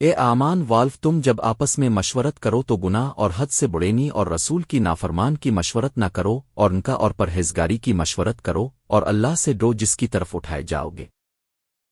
اے آمان wolf, تم جب آپس میں مشورت کرو تو گناہ اور حد سے بڑینی اور رسول کی نافرمان کی مشورت نہ کرو اور ان کا اور پرہیزگاری کی مشورت کرو اور اللہ سے ڈو جس کی طرف اٹھائے جاؤ گے۔